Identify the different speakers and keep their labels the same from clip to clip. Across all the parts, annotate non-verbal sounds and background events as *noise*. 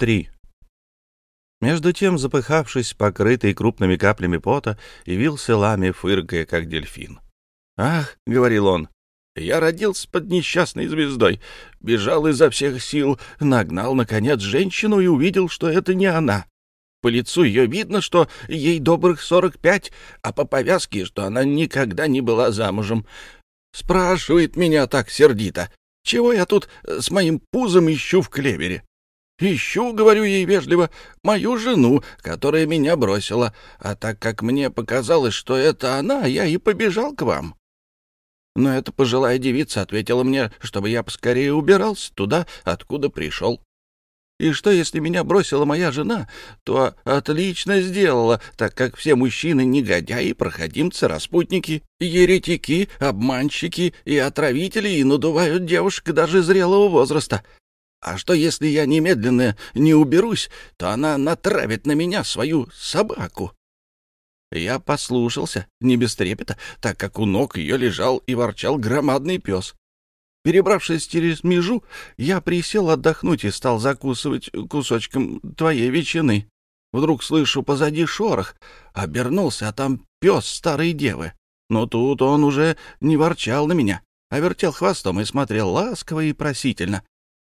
Speaker 1: 3. Между тем, запыхавшись, покрытый крупными каплями пота, явился Лами, фыркая, как дельфин. «Ах», — говорил он, — «я родился под несчастной звездой, бежал изо всех сил, нагнал, наконец, женщину и увидел, что это не она. По лицу ее видно, что ей добрых сорок пять, а по повязке, что она никогда не была замужем. Спрашивает меня так сердито, чего я тут с моим пузом ищу в клевере? Ищу, говорю ей вежливо, мою жену, которая меня бросила, а так как мне показалось, что это она, я и побежал к вам. Но эта пожилая девица ответила мне, чтобы я поскорее убирался туда, откуда пришел. И что, если меня бросила моя жена, то отлично сделала, так как все мужчины — негодяи, проходимцы, распутники, еретики, обманщики и отравители и надувают девушек даже зрелого возраста. А что, если я немедленно не уберусь, то она натравит на меня свою собаку? Я послушался, не без трепета, так как у ног ее лежал и ворчал громадный пес. Перебравшись через межу, я присел отдохнуть и стал закусывать кусочком твоей ветчины. Вдруг слышу позади шорох, обернулся, а там пес старой девы. Но тут он уже не ворчал на меня, а вертел хвостом и смотрел ласково и просительно.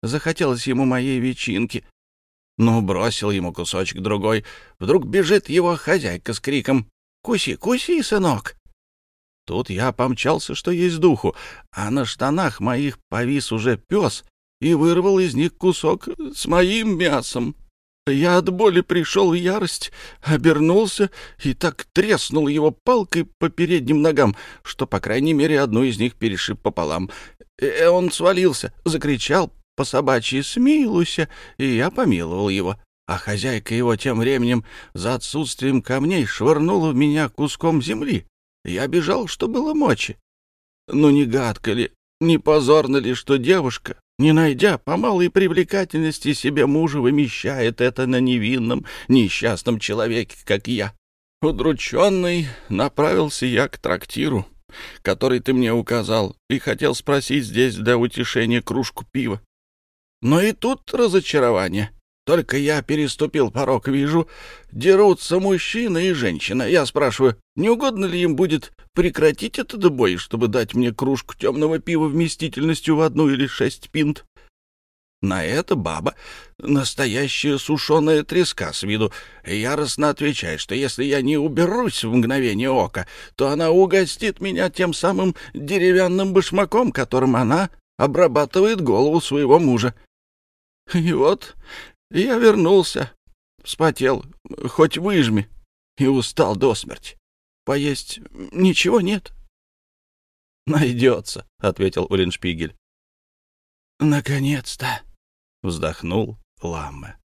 Speaker 1: Захотелось ему моей ветчинки. Ну, бросил ему кусочек другой. Вдруг бежит его хозяйка с криком «Куси, куси, сынок!» Тут я помчался, что есть духу, а на штанах моих повис уже пес и вырвал из них кусок с моим мясом. Я от боли пришел в ярость, обернулся и так треснул его палкой по передним ногам, что, по крайней мере, одну из них перешиб пополам. И э, он свалился, закричал по собачьи «Смилуйся!» и я помиловал его. А хозяйка его тем временем за отсутствием камней швырнула в меня куском земли. Я бежал, что было мочи. Ну не гадко ли, не позорно ли, что девушка, не найдя по малой привлекательности себе мужа, вымещает это на невинном, несчастном человеке, как я? Удрученный направился я к трактиру, который ты мне указал, и хотел спросить здесь для утешения кружку пива. Но и тут разочарование. Только я переступил порог, вижу, дерутся мужчина и женщина. Я спрашиваю, не угодно ли им будет прекратить этот бой, чтобы дать мне кружку темного пива вместительностью в одну или шесть пинт? На это баба, настоящая сушеная треска с виду, яростно отвечает, что если я не уберусь в мгновение ока, то она угостит меня тем самым деревянным башмаком, которым она обрабатывает голову своего мужа. *laughs* И вот я вернулся, вспотел, хоть выжми, и устал до смерти. Поесть ничего нет. — Найдется, — ответил Уллиншпигель. — Наконец-то! — вздохнул Ламме.